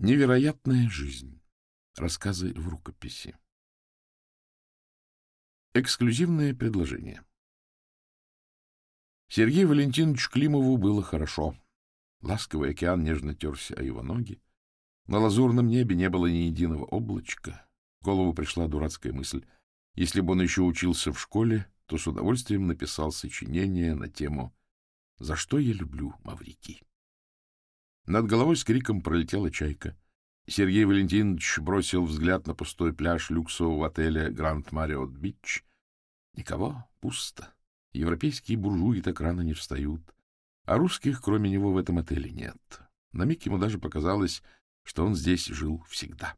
Невероятная жизнь. Рассказы в рукописи. Эксклюзивное предложение. Сергею Валентиновичу Климову было хорошо. Ласковый океан нежно терся о его ноги. На лазурном небе не было ни единого облачка. В голову пришла дурацкая мысль. Если бы он еще учился в школе, то с удовольствием написал сочинение на тему «За что я люблю Маврикий». Над головой с криком пролетела чайка. Сергей Валентинович бросил взгляд на пустой пляж люксового отеля «Гранд Мариот Бич». Никого, пусто. Европейские буржуи так рано не встают. А русских, кроме него, в этом отеле нет. На миг ему даже показалось, что он здесь жил всегда.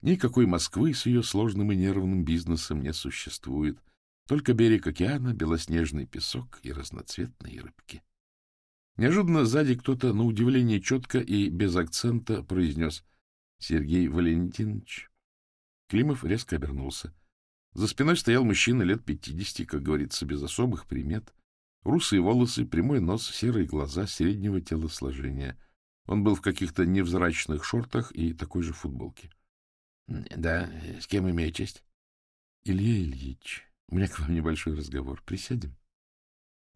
Никакой Москвы с ее сложным и нервным бизнесом не существует. Только берег океана, белоснежный песок и разноцветные рыбки. Неожиданно сзади кто-то, на удивление четко и без акцента, произнес «Сергей Валентинович». Климов резко обернулся. За спиной стоял мужчина лет пятидесяти, как говорится, без особых примет. Русые волосы, прямой нос, серые глаза, среднего телосложения. Он был в каких-то невзрачных шортах и такой же футболке. — Да, с кем имею честь? — Илья Ильич, у меня к вам небольшой разговор. Присядем?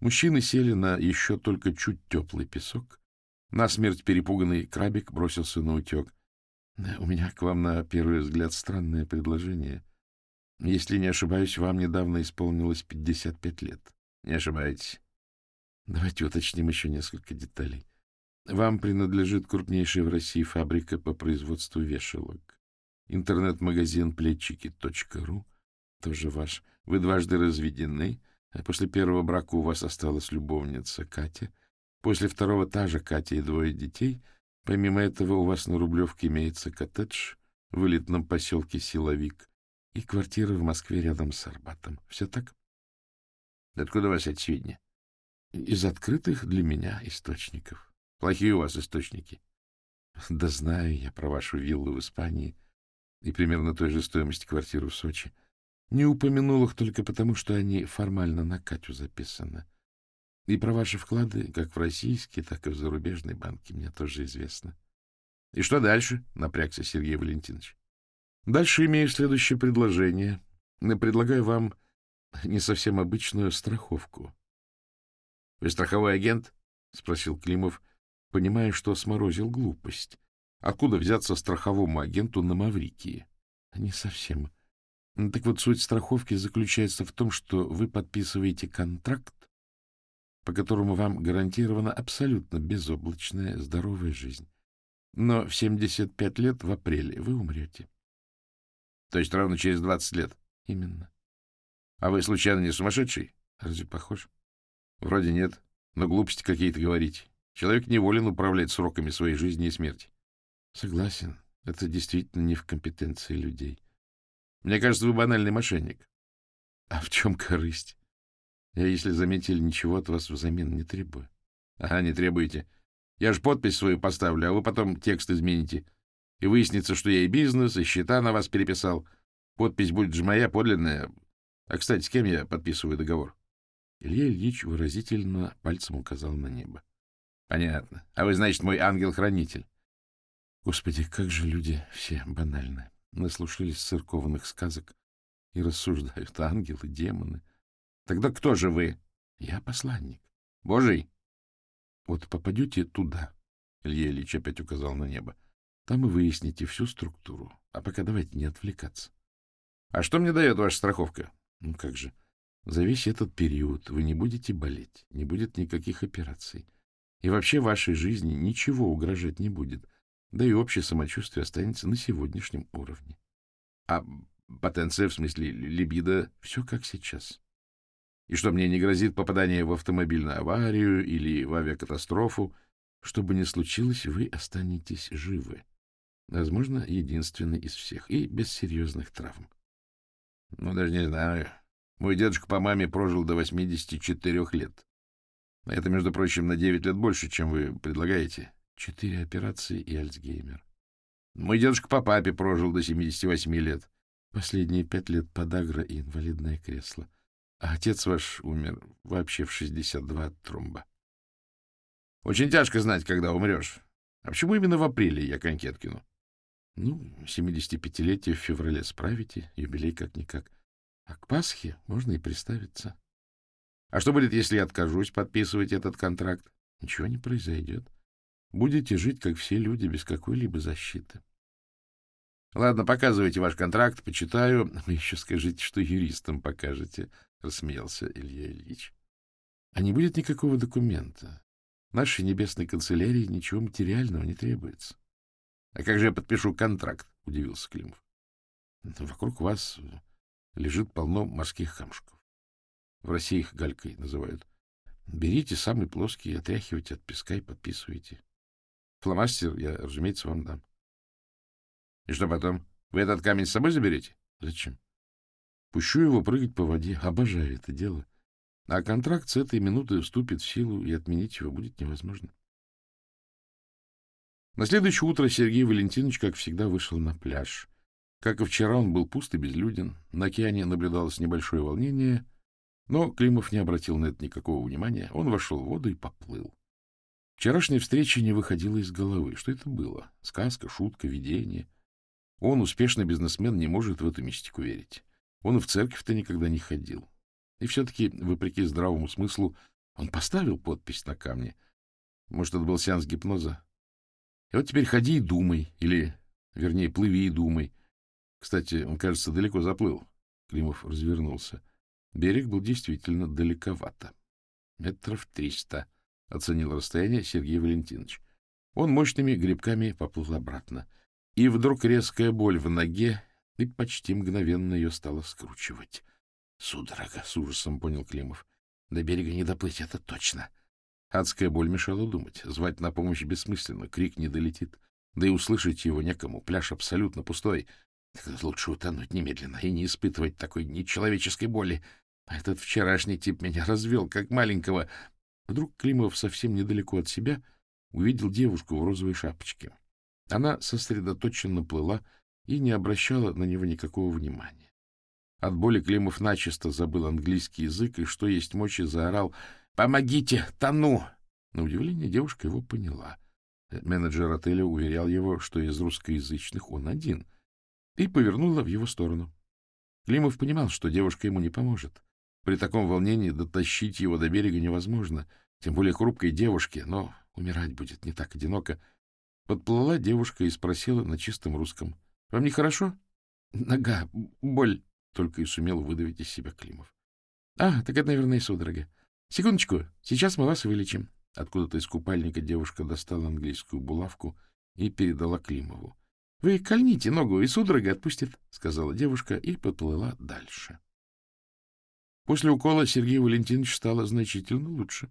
Мужчины сели на еще только чуть теплый песок. Насмерть перепуганный крабик бросился на утек. — У меня к вам на первый взгляд странное предложение. Если не ошибаюсь, вам недавно исполнилось 55 лет. Не ошибаетесь. Давайте уточним еще несколько деталей. Вам принадлежит крупнейшая в России фабрика по производству вешалок. Интернет-магазин плечики.ру тоже ваш. Вы дважды разведены, а после первого брака у вас осталась любовница Катя. После второго та же Катя и двое детей. Помимо этого у вас на Рублевке имеется коттедж в элитном поселке Силовик и квартира в Москве рядом с Арбатом. Все так? Откуда у вас эти сведения? Из открытых для меня источников. Плохие у вас источники. Да знаю я про вашу виллу в Испании и примерно той же стоимости квартиру в Сочи. Не упомянул их только потому, что они формально на Катю записаны. И про ваши вклады, как в российские, так и в зарубежные банки, мне тоже известно. — И что дальше? — напрягся Сергей Валентинович. — Дальше имею следующее предложение. Предлагаю вам не совсем обычную страховку. — Вы страховой агент? — спросил Климов, понимая, что сморозил глупость. Откуда взяться страховому агенту на Маврикии? — Не совсем. Так вот, суть страховки заключается в том, что вы подписываете контракт, по которому вам гарантирована абсолютно безоблачная здоровая жизнь. Но в 75 лет в апреле вы умрете. То есть ровно через 20 лет? Именно. А вы, случайно, не сумасшедший? Разве похож? Вроде нет, но глупости какие-то говорить. Человек не волен управлять сроками своей жизни и смерти. Согласен, это действительно не в компетенции людей. Мне кажется, вы банальный мошенник. А в чем корысть? Я, если заметили, ничего от вас взамен не требую. Ага, не требуете. Я же подпись свою поставлю, а вы потом текст измените. И выяснится, что я и бизнес, и счета на вас переписал. Подпись будет же моя, подлинная. А, кстати, с кем я подписываю договор? Илья Ильич выразительно пальцем указал на небо. — Понятно. А вы, значит, мой ангел-хранитель. Господи, как же люди все банальны наслушались церковных сказок и рассуждают ангелы, демоны. Тогда кто же вы? Я посланник. Божий? Вот попадете туда, Илья Ильич опять указал на небо, там и выясните всю структуру. А пока давайте не отвлекаться. А что мне дает ваша страховка? Ну как же, за весь этот период вы не будете болеть, не будет никаких операций. И вообще вашей жизни ничего угрожать не будет — да и общее самочувствие останется на сегодняшнем уровне. А потенция, в смысле либидо, все как сейчас. И что мне не грозит попадание в автомобильную аварию или в авиакатастрофу, что бы ни случилось, вы останетесь живы. Возможно, единственный из всех, и без серьезных травм. Ну, даже не знаю. Мой дедушка по маме прожил до 84 лет. Это, между прочим, на 9 лет больше, чем вы предлагаете. Четыре операции и Альцгеймер. Мой дедушка по папе прожил до 78 лет. Последние пять лет подагра и инвалидное кресло. А отец ваш умер вообще в 62 от тромба. Очень тяжко знать, когда умрешь. А почему именно в апреле я коньки Ну, 75-летие в феврале справите, юбилей как-никак. А к Пасхе можно и приставиться. А что будет, если я откажусь подписывать этот контракт? Ничего не произойдет. Будете жить, как все люди, без какой-либо защиты. Ладно, показывайте ваш контракт, почитаю. Еще скажите, что юристам покажете, — рассмеялся Илья Ильич. А не будет никакого документа. Нашей небесной канцелярии ничего материального не требуется. — А как же я подпишу контракт? — удивился Климов. — Вокруг вас лежит полно морских камушков. В России их галькой называют. Берите самый плоский, отряхивайте от песка и подписывайте. Фломастер я, разумеется, вам дам. — И что потом? Вы этот камень с собой заберете? — Зачем? — Пущу его прыгать по воде. Обожаю это дело. — а контракт с этой минуты вступит в силу, и отменить его будет невозможно. На следующее утро Сергей Валентинович, как всегда, вышел на пляж. Как и вчера, он был пуст и безлюден. На океане наблюдалось небольшое волнение, но Климов не обратил на это никакого внимания. Он вошел в воду и поплыл. Вчерашняя встреча не выходила из головы. Что это было? Сказка, шутка, видение? Он, успешный бизнесмен, не может в эту мистику верить. Он и в церковь-то никогда не ходил. И все-таки, вопреки здравому смыслу, он поставил подпись на камне. Может, это был сеанс гипноза? И вот теперь ходи и думай, или, вернее, плыви и думай. Кстати, он, кажется, далеко заплыл. Климов развернулся. Берег был действительно далековато. Метров триста, — оценил расстояние Сергей Валентинович. Он мощными грибками поплыл обратно. И вдруг резкая боль в ноге, и почти мгновенно ее стало скручивать. Судорога, с ужасом понял Климов. До берега не доплыть, это точно. Адская боль мешала думать. Звать на помощь бессмысленно, крик не долетит. Да и услышать его некому. Пляж абсолютно пустой. Так лучше утонуть немедленно и не испытывать такой нечеловеческой боли. А этот вчерашний тип меня развел, как маленького. Вдруг Климов совсем недалеко от себя увидел девушку в розовой шапочке. Она сосредоточенно плыла и не обращала на него никакого внимания. От боли Климов начисто забыл английский язык и, что есть мочи, заорал «Помогите! Тону!». На удивление девушка его поняла. Менеджер отеля уверял его, что из русскоязычных он один, и повернула в его сторону. Климов понимал, что девушка ему не поможет. При таком волнении дотащить его до берега невозможно, тем более хрупкой девушке, но умирать будет не так одиноко. Подплыла девушка и спросила на чистом русском. — Вам нехорошо? — Нога, боль. — только и сумел выдавить из себя Климов. — А, так это, наверное, судорога. Секундочку, сейчас мы вас вылечим. Откуда-то из купальника девушка достала английскую булавку и передала Климову. — Вы кольните ногу, и судорога отпустит, — сказала девушка и поплыла дальше. После укола Сергею Валентиновичу стало значительно лучше.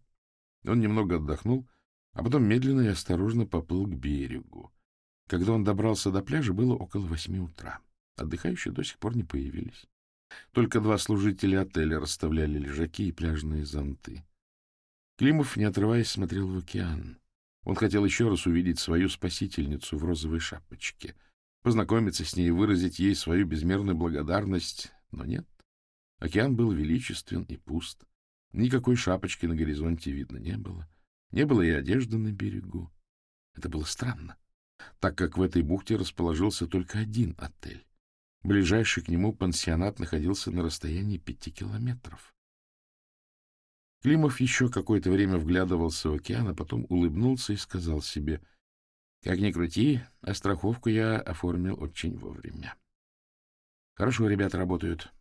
Он немного отдохнул, а потом медленно и осторожно поплыл к берегу. Когда он добрался до пляжа, было около восьми утра. Отдыхающие до сих пор не появились. Только два служителя отеля расставляли лежаки и пляжные зонты. Климов, не отрываясь, смотрел в океан. Он хотел еще раз увидеть свою спасительницу в розовой шапочке, познакомиться с ней и выразить ей свою безмерную благодарность, но нет. Океан был величествен и пуст. Никакой шапочки на горизонте видно не было. Не было и одежды на берегу. Это было странно, так как в этой бухте расположился только один отель. Ближайший к нему пансионат находился на расстоянии пяти километров. Климов еще какое-то время вглядывался в океан, а потом улыбнулся и сказал себе, «Как ни крути, а страховку я оформил очень вовремя. Хорошо ребята работают.